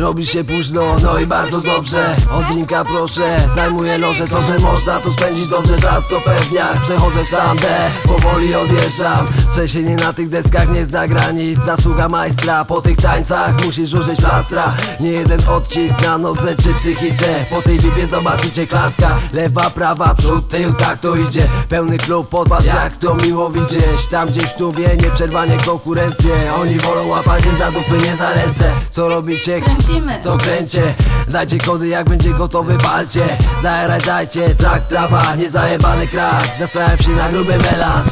Robi się późno, no i bardzo dobrze. Od drinka proszę, zajmuję loże To, że można tu spędzić dobrze. Czas To pewniak, przechodzę w stan D Powoli odjeżdżam Trzęsienie na tych deskach nie zna granic. Zasługa majstra, po tych tańcach Musisz użyć plastra Nie jeden odcisk na nodze czy psychice. Po tej bibie zobaczycie klaska. Lewa, prawa, przód, tył, tak to idzie. Pełny klub, podpas, jak to miło widzieć. Tam gdzieś tu wie, nieprzerwanie konkurencję Oni wolą łapać się za dupy, nie za ręce. Co robicie? Kręcimy. To. Kręcie. Dajcie kody, jak będzie gotowy, walcie Zajaraj, dajcie, trak, trawa, niezajebany krak. Nastałem się na gruby melanż